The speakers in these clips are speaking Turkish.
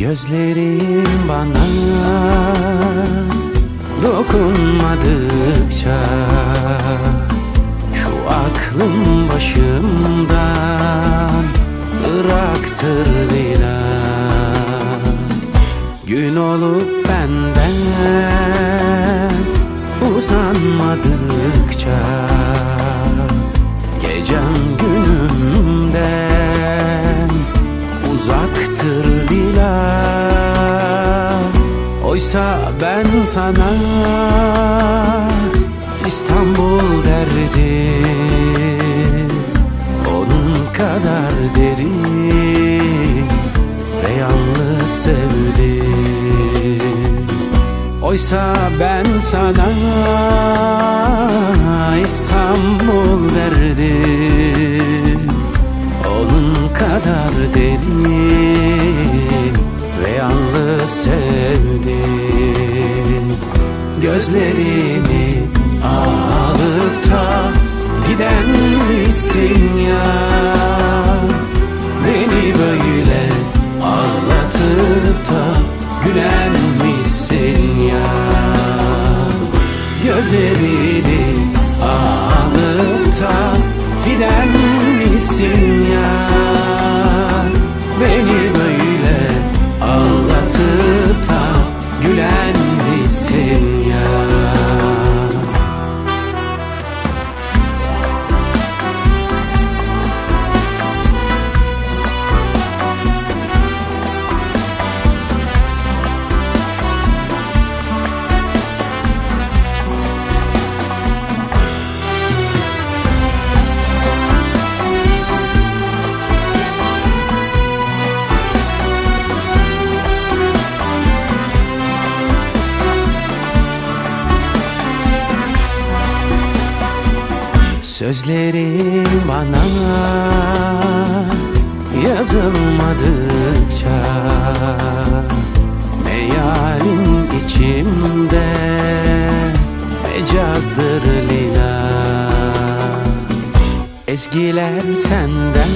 Gözlerin bana dokunmadıkça Şu aklım başımdan bıraktır bile Gün olup benden uzanmadıkça Gecem günümden uzaktır bila Oysa ben sana İstanbul derdim. Onun kadar derin ve yalnız sevdim. Oysa ben sana İstanbul derdim Gözlerini alıp da giden misin ya? Beni böyle ağlatıp da gülen misin ya? Gözlerini alıp da giden misin Sözlerin bana yazılmadıkça Meyalim içimde mecazdır lina. Ezgiler senden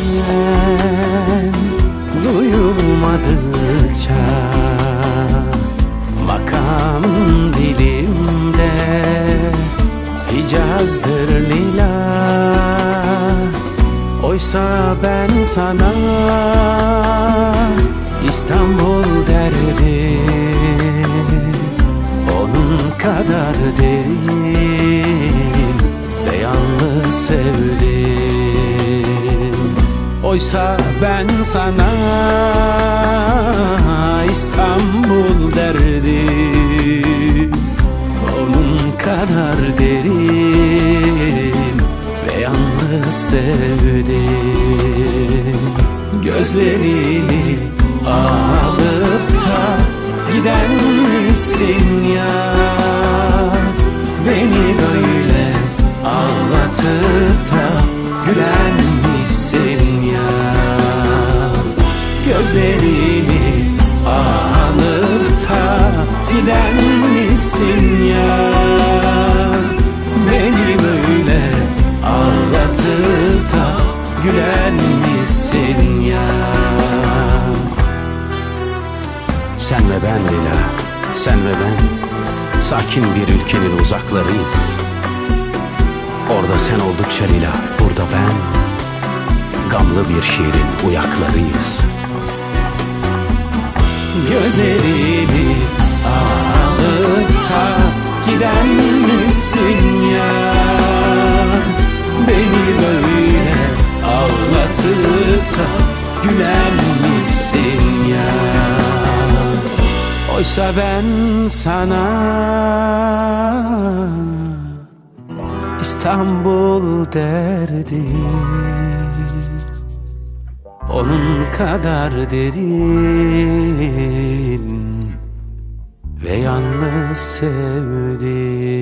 duyulmadıkça Makam dilimde Hicazdır Oysa ben sana İstanbul derdim. Onun kadar derin Ve yalnız sevdim. Oysa ben sana İstanbul derdim alıp da giden misin ya? Beni böyle ağlatıp da gülen misin ya? Gözlerini alıp da giden misin ya? Beni böyle ağlatıp da gülen misin ben Lila, sen ve ben Sakin bir ülkenin uzaklarıyız. Orada sen oldukça Lila, burada ben Gamlı bir şiirin uyaklarıyız. Gözlerini alıp da giden misin ya? Beni böyle ağlatıp da Oysa ben sana İstanbul derdim onun kadar derin ve yalnız sevdim.